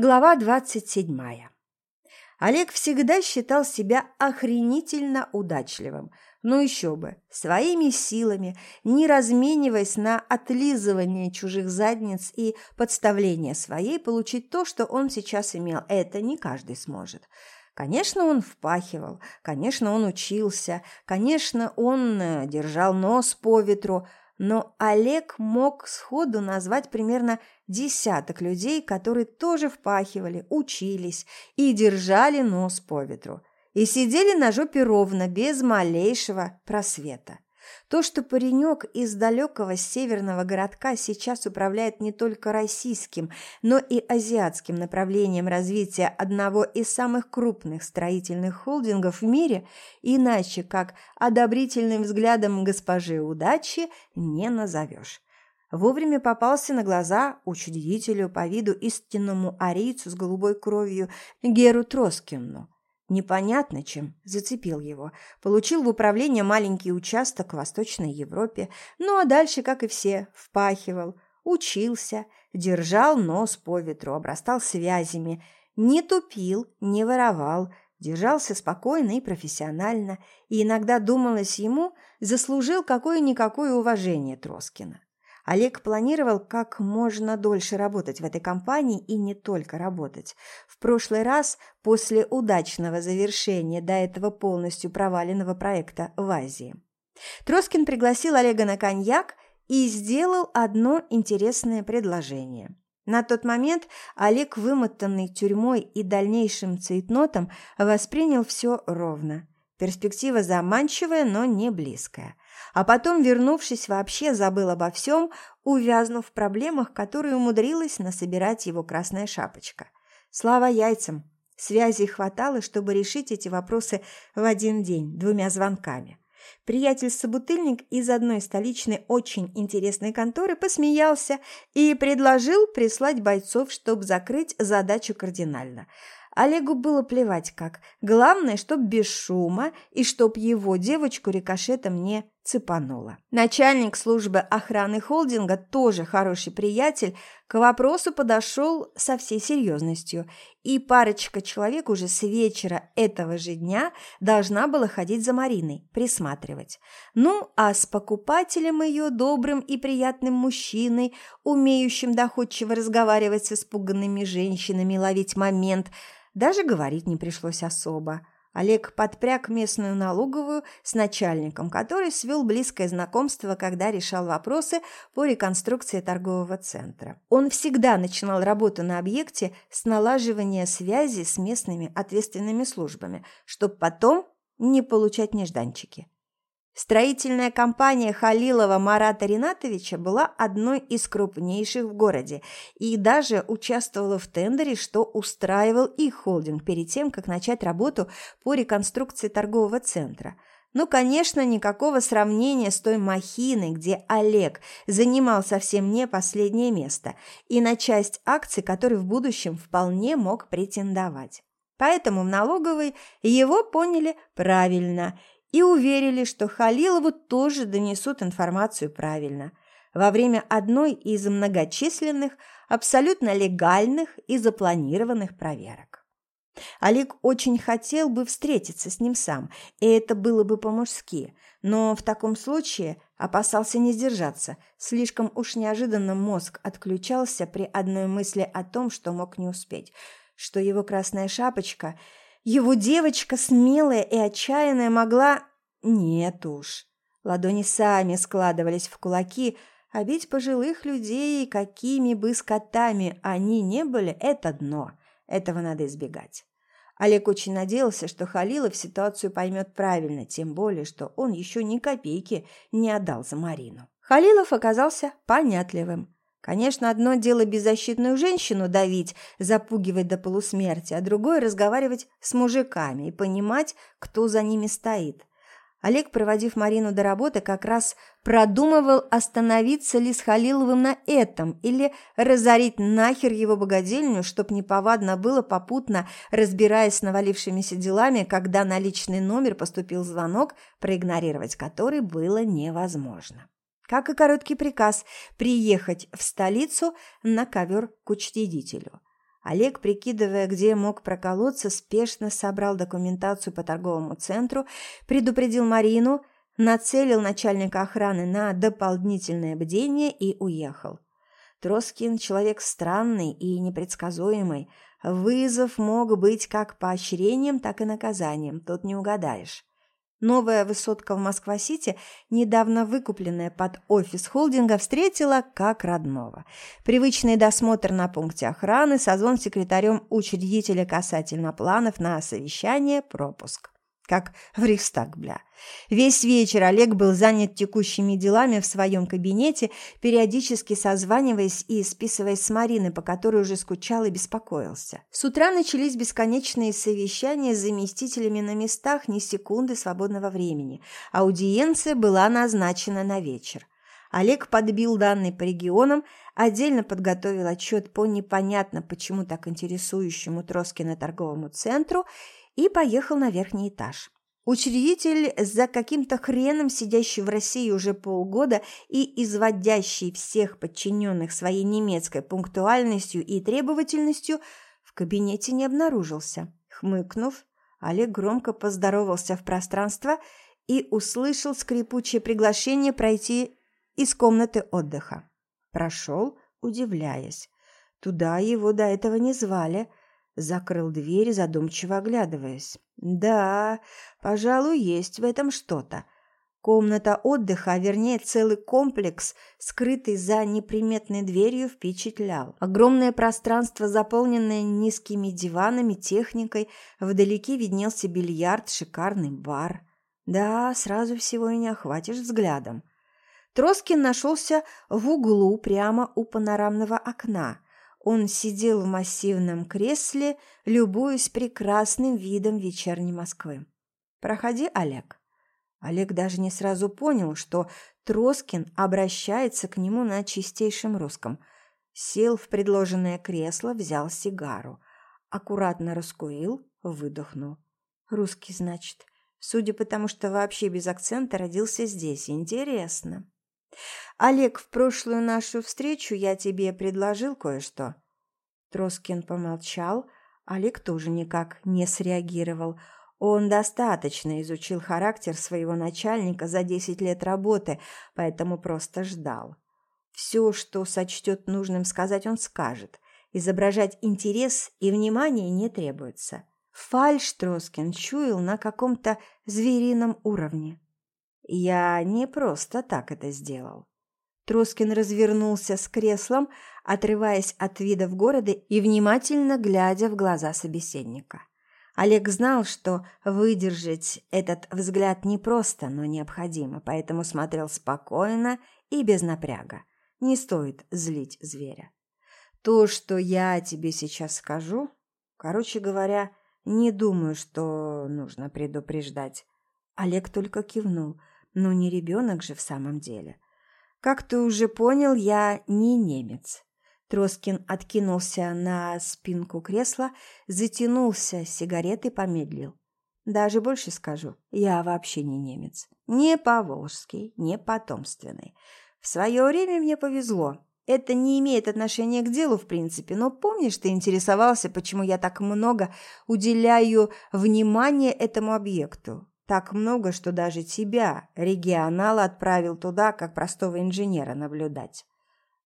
Глава двадцать седьмая. Олег всегда считал себя охренительно удачливым. Ну еще бы, своими силами, не размениваясь на отлизывание чужих задниц и подставление своей, получить то, что он сейчас имел. Это не каждый сможет. Конечно, он впахивал, конечно, он учился, конечно, он э, держал нос по ветру, но Олег мог сходу назвать примерно десяток людей, которые тоже впахивали, учились и держали нос по ветру, и сидели на жопе ровно, без малейшего просвета. То, что паренек из далекого северного городка сейчас управляет не только российским, но и азиатским направлением развития одного из самых крупных строительных холдингов в мире, иначе как одобрительным взглядом госпожи удачи не назовешь. Вовремя попался на глаза учредителю по виду истинному арийцу с голубой кровью Геру Троскину – Непонятно чем зацепил его. Получил в управление маленький участок в Восточной Европе, ну а дальше, как и все, впахивал, учился, держал нос по ветру, обрастал связями, не тупил, не воровал, держался спокойно и профессионально, и иногда, думалось ему, заслужил какое-никакое уважение Троскина. Олег планировал как можно дольше работать в этой компании и не только работать. В прошлый раз, после удачного завершения до этого полностью проваленного проекта в Азии, Троскин пригласил Олега на коньяк и сделал одно интересное предложение. На тот момент Олег, вымотанный тюрьмой и дальнейшим цейтнотом, воспринял все ровно. Перспектива заманчивая, но не близкая – а потом, вернувшись, вообще забыл обо всем, увязнув в проблемах, которые умудрилась насобирать его красная шапочка. Слава яйцам! Связей хватало, чтобы решить эти вопросы в один день, двумя звонками. Приятель-собутыльник из одной столичной очень интересной конторы посмеялся и предложил прислать бойцов, чтобы закрыть задачу кардинально – Олегу было плевать как. Главное, чтоб без шума и чтоб его девочку рикошетом не цепануло. Начальник службы охраны холдинга, тоже хороший приятель, к вопросу подошел со всей серьезностью, и парочка человек уже с вечера этого же дня должна была ходить за Мариной, присматривать. Ну, а с покупателем ее, добрым и приятным мужчиной, умеющим доходчиво разговаривать с испуганными женщинами, ловить момент – даже говорить не пришлось особо. Олег подпряг местную налоговую с начальником, который свел близкое знакомство, когда решал вопросы по реконструкции торгового центра. Он всегда начинал работу на объекте с налаживания связи с местными ответственными службами, чтобы потом не получать нежданчики. Строительная компания Халилова Марата Ринатовича была одной из крупнейших в городе и даже участвовала в тендере, что устраивал их холдинг перед тем, как начать работу по реконструкции торгового центра. Ну, конечно, никакого сравнения с той махиной, где Олег занимал совсем не последнее место, и на часть акций, который в будущем вполне мог претендовать. Поэтому в налоговой его поняли правильно – и уверили, что Халилову тоже донесут информацию правильно во время одной из многочисленных, абсолютно легальных и запланированных проверок. Олег очень хотел бы встретиться с ним сам, и это было бы по-мужски, но в таком случае опасался не сдержаться, слишком уж неожиданно мозг отключался при одной мысли о том, что мог не успеть, что его красная шапочка – его девочка, смелая и отчаянная, могла... Нет уж. Ладони сами складывались в кулаки, а ведь пожилых людей, какими бы скотами они не были, это дно. Этого надо избегать. Олег очень надеялся, что Халилов ситуацию поймет правильно, тем более, что он еще ни копейки не отдал за Марину. Халилов оказался понятливым. Конечно, одно дело беззащитную женщину давить, запугивать до полусмерти, а другое – разговаривать с мужиками и понимать, кто за ними стоит. Олег, проводив Марину до работы, как раз продумывал, остановиться ли с Халиловым на этом или разорить нахер его богадельню, чтоб неповадно было попутно, разбираясь с навалившимися делами, когда на личный номер поступил звонок, проигнорировать который было невозможно как и короткий приказ приехать в столицу на ковер к учредителю. Олег, прикидывая, где мог проколоться, спешно собрал документацию по торговому центру, предупредил Марину, нацелил начальника охраны на дополнительное бдение и уехал. Троскин – человек странный и непредсказуемый. Вызов мог быть как поощрением, так и наказанием, тут не угадаешь. Новая высотка в Москва-Сити, недавно выкупленная под офис холдинга, встретила как родного. Привычный досмотр на пункте охраны, созвон с секретарем учредителя касательно планов на совещание, пропуск как в Рейхстаг, бля. Весь вечер Олег был занят текущими делами в своем кабинете, периодически созваниваясь и списываясь с Мариной, по которой уже скучал и беспокоился. С утра начались бесконечные совещания с заместителями на местах, ни секунды свободного времени. Аудиенция была назначена на вечер. Олег подбил данные по регионам, отдельно подготовил отчет по непонятно почему так интересующему Троскина торговому центру – и поехал на верхний этаж. Учредитель, за каким-то хреном сидящий в России уже полгода и изводящий всех подчиненных своей немецкой пунктуальностью и требовательностью, в кабинете не обнаружился. Хмыкнув, Олег громко поздоровался в пространство и услышал скрипучее приглашение пройти из комнаты отдыха. Прошел, удивляясь. Туда его до этого не звали – Закрыл дверь, задумчиво оглядываясь. Да, пожалуй, есть в этом что-то. Комната отдыха, а вернее целый комплекс, скрытый за неприметной дверью, впечатлял. Огромное пространство, заполненное низкими диванами, техникой, вдалеке виднелся бильярд, шикарный бар. Да, сразу всего и не охватишь взглядом. Троскин нашелся в углу прямо у панорамного окна – он сидел в массивном кресле, любуясь прекрасным видом вечерней Москвы. «Проходи, Олег». Олег даже не сразу понял, что Троскин обращается к нему на чистейшем русском. Сел в предложенное кресло, взял сигару. Аккуратно раскурил, выдохнул. «Русский, значит. Судя по тому, что вообще без акцента родился здесь. Интересно». «Олег, в прошлую нашу встречу я тебе предложил кое-что». Троскин помолчал. Олег тоже никак не среагировал. Он достаточно изучил характер своего начальника за десять лет работы, поэтому просто ждал. Все, что сочтет нужным сказать, он скажет. Изображать интерес и внимание не требуется. Фальш Троскин чуял на каком-то зверином уровне. Я не просто так это сделал. Троскин развернулся с креслом, отрываясь от видов города и внимательно глядя в глаза собеседника. Олег знал, что выдержать этот взгляд непросто, но необходимо, поэтому смотрел спокойно и без напряга. Не стоит злить зверя. То, что я тебе сейчас скажу, короче говоря, не думаю, что нужно предупреждать. Олег только кивнул – но не ребенок же в самом деле. Как ты уже понял, я не немец. Троскин откинулся на спинку кресла, затянулся сигаретой, помедлил. Даже больше скажу, я вообще не немец. Не поволжский, не потомственный. В свое время мне повезло. Это не имеет отношения к делу, в принципе, но помнишь, ты интересовался, почему я так много уделяю внимания этому объекту? Так много, что даже тебя, регионал, отправил туда, как простого инженера наблюдать.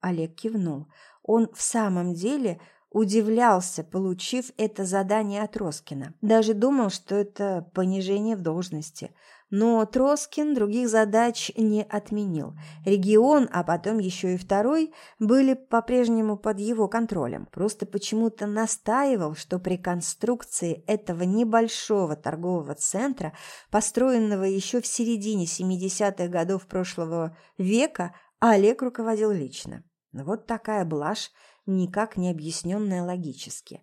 Олег кивнул. Он в самом деле удивлялся, получив это задание от Роскина. Даже думал, что это понижение в должности. Но Троскин других задач не отменил. Регион, а потом еще и второй, были по-прежнему под его контролем. Просто почему-то настаивал, что при конструкции этого небольшого торгового центра, построенного еще в середине 70-х годов прошлого века, Олег руководил лично. Вот такая блажь, никак не объясненная логически.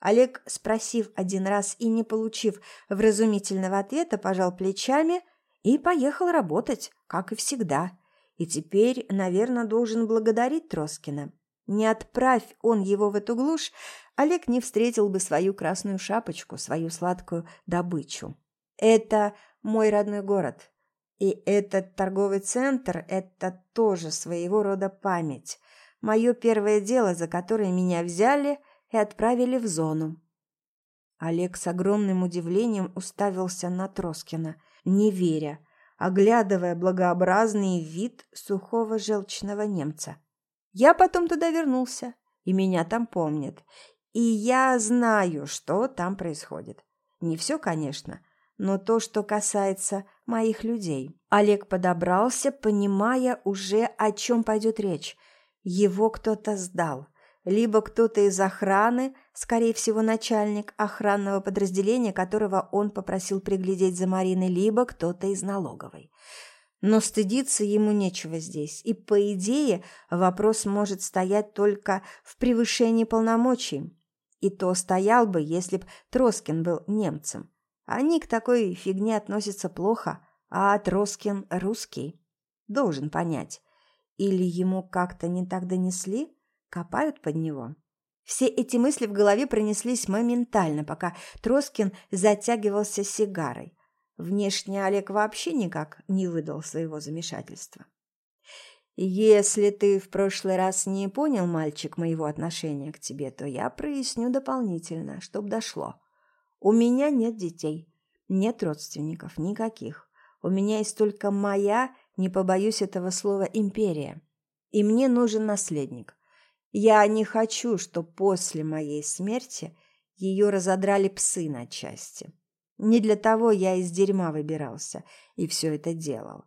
Олег, спросив один раз и не получив вразумительного ответа, пожал плечами и поехал работать, как и всегда. И теперь, наверное, должен благодарить Троскина. Не отправь он его в эту глушь, Олег не встретил бы свою красную шапочку, свою сладкую добычу. Это мой родной город. И этот торговый центр – это тоже своего рода память. Мое первое дело, за которое меня взяли – и отправили в зону. Олег с огромным удивлением уставился на Троскина, не веря, оглядывая благообразный вид сухого желчного немца. Я потом туда вернулся, и меня там помнят. И я знаю, что там происходит. Не все, конечно, но то, что касается моих людей. Олег подобрался, понимая уже, о чем пойдет речь. Его кто-то сдал. Либо кто-то из охраны, скорее всего, начальник охранного подразделения, которого он попросил приглядеть за Мариной, либо кто-то из налоговой. Но стыдиться ему нечего здесь, и, по идее, вопрос может стоять только в превышении полномочий. И то стоял бы, если б Троскин был немцем. Они к такой фигне относятся плохо, а Троскин русский. Должен понять. Или ему как-то не так донесли, копают под него. Все эти мысли в голове пронеслись моментально, пока Троскин затягивался сигарой. Внешне Олег вообще никак не выдал своего замешательства. «Если ты в прошлый раз не понял, мальчик, моего отношения к тебе, то я проясню дополнительно, чтоб дошло. У меня нет детей, нет родственников, никаких. У меня есть только моя, не побоюсь этого слова, империя. И мне нужен наследник. Я не хочу, чтобы после моей смерти ее разодрали псы на части. Не для того я из дерьма выбирался и все это делал.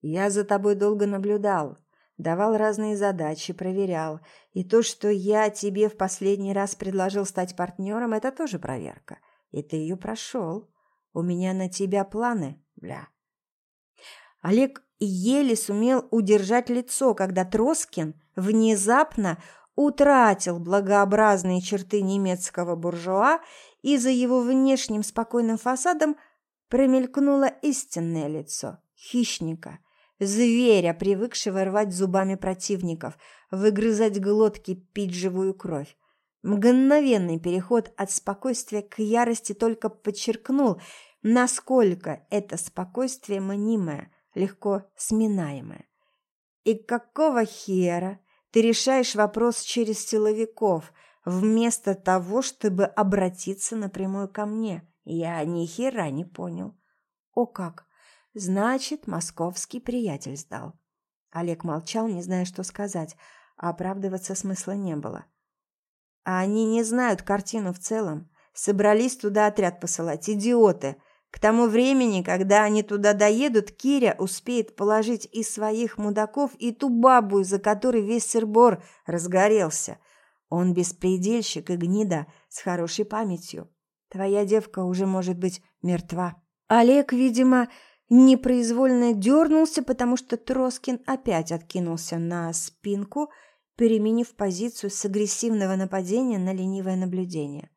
Я за тобой долго наблюдал, давал разные задачи, проверял. И то, что я тебе в последний раз предложил стать партнером, это тоже проверка. И ты ее прошел. У меня на тебя планы, бля. Олег еле сумел удержать лицо, когда Троскин внезапно утратил благообразные черты немецкого буржуа, и за его внешним спокойным фасадом промелькнуло истинное лицо хищника, зверя, привыкшего рвать зубами противников, выгрызать глотки, пить живую кровь. Мгновенный переход от спокойствия к ярости только подчеркнул, насколько это спокойствие мнимое, легко сминаемое. И какого хера ты решаешь вопрос через силовиков, вместо того, чтобы обратиться напрямую ко мне? Я ни хера не понял. О как! Значит, московский приятель сдал. Олег молчал, не зная, что сказать, а оправдываться смысла не было. А они не знают картину в целом. Собрались туда отряд посылать. Идиоты. К тому времени, когда они туда доедут, Киря успеет положить из своих мудаков и ту бабу, из-за которой весь сырбор разгорелся. Он беспредельщик и гнида с хорошей памятью. Твоя девка уже может быть мертва. Олег, видимо, непроизвольно дернулся, потому что Троскин опять откинулся на спинку – переменив позицию с агрессивного нападения на ленивое наблюдение.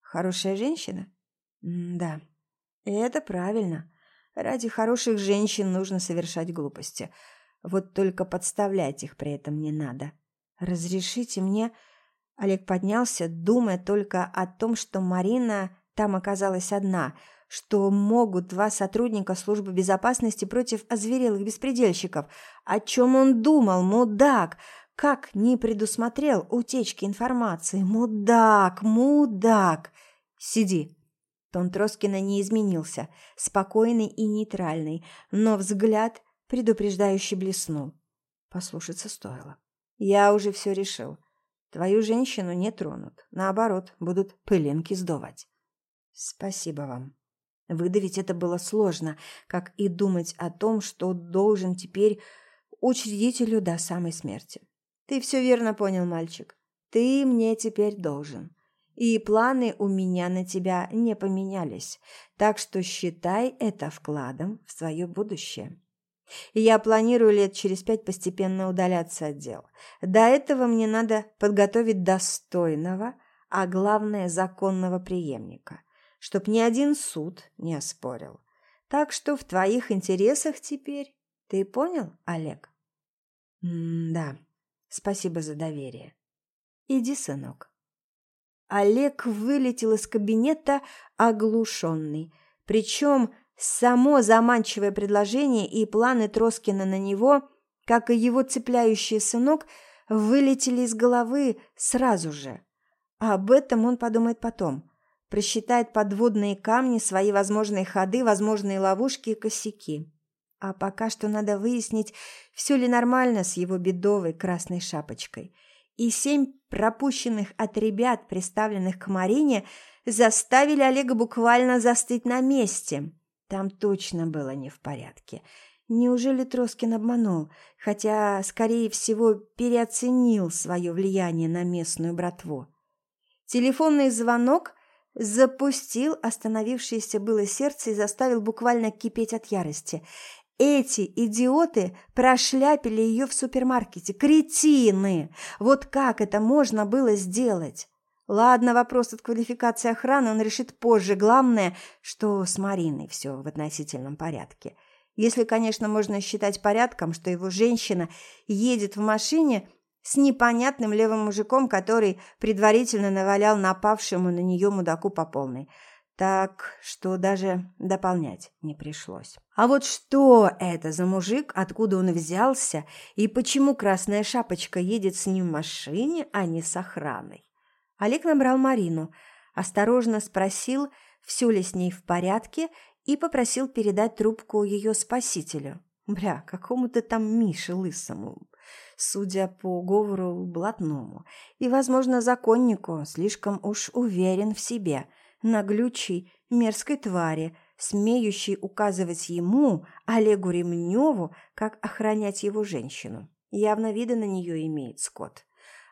Хорошая женщина? М да, это правильно. Ради хороших женщин нужно совершать глупости. Вот только подставлять их при этом не надо. Разрешите мне... Олег поднялся, думая только о том, что Марина там оказалась одна, что могут два сотрудника службы безопасности против озверелых беспредельщиков. О чем он думал, мудак? Как не предусмотрел утечки информации? Мудак, мудак! Сиди. Тон Троскина не изменился, спокойный и нейтральный, но взгляд предупреждающий блеснул. Послушаться стоило. Я уже все решил. Твою женщину не тронут. Наоборот, будут пылинки сдувать. Спасибо вам. Выдавить это было сложно, как и думать о том, что должен теперь учредителю до самой смерти. Ты все верно понял, мальчик. Ты мне теперь должен. И планы у меня на тебя не поменялись, так что считай это вкладом в свое будущее. Я планирую лет через пять постепенно удаляться от дел. До этого мне надо подготовить достойного, а главное законного преемника, чтоб ни один суд не оспорил. Так что в твоих интересах теперь. Ты понял, Олег? М да. Спасибо за доверие. Иди, сынок. Олег вылетел из кабинета оглушенный. Причем само заманчивое предложение и планы Троскина на него, как и его цепляющий сынок, вылетели из головы сразу же. А об этом он подумает потом. Просчитает подводные камни, свои возможные ходы, возможные ловушки и косяки. А пока что надо выяснить, все ли нормально с его бедовой красной шапочкой. И семь пропущенных от ребят, представленных к Марине, заставили Олега буквально застыть на месте. Там точно было не в порядке. Неужели Троскин обманул, хотя, скорее всего, переоценил свое влияние на местную братву? Телефонный звонок запустил остановившееся было сердце и заставил буквально кипеть от ярости. Эти идиоты прошляпили ее в супермаркете. Кретины! Вот как это можно было сделать? Ладно, вопрос от квалификации охраны он решит позже. Главное, что с Мариной все в относительном порядке. Если, конечно, можно считать порядком, что его женщина едет в машине с непонятным левым мужиком, который предварительно навалял напавшему на нее мудаку по полной. Так что даже дополнять не пришлось. А вот что это за мужик, откуда он взялся и почему Красная Шапочка едет с ним в машине, а не с охраной? Олег набрал Марину, осторожно спросил, все ли с ней в порядке, и попросил передать трубку ее спасителю. Бля, какому-то там Мише Лысому, судя по говору блатному. И, возможно, законнику слишком уж уверен в себе, наглючей, мерзкой твари, смеющей указывать ему, Олегу Ремневу, как охранять его женщину. Явно вида на нее имеет Скотт.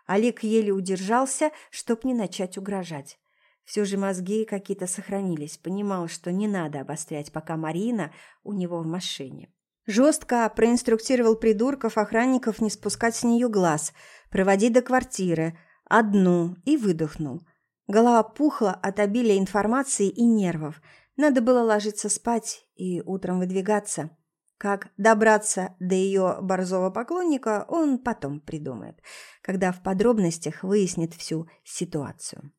Олег еле удержался, чтоб не начать угрожать. Все же мозги какие-то сохранились, понимал, что не надо обострять, пока Марина у него в машине. Жестко проинструктировал придурков, охранников не спускать с нее глаз, проводить до квартиры, одну, и выдохнул. Голова пухла от обилия информации и нервов. Надо было ложиться спать и утром выдвигаться. Как добраться до ее борзого поклонника, он потом придумает, когда в подробностях выяснит всю ситуацию.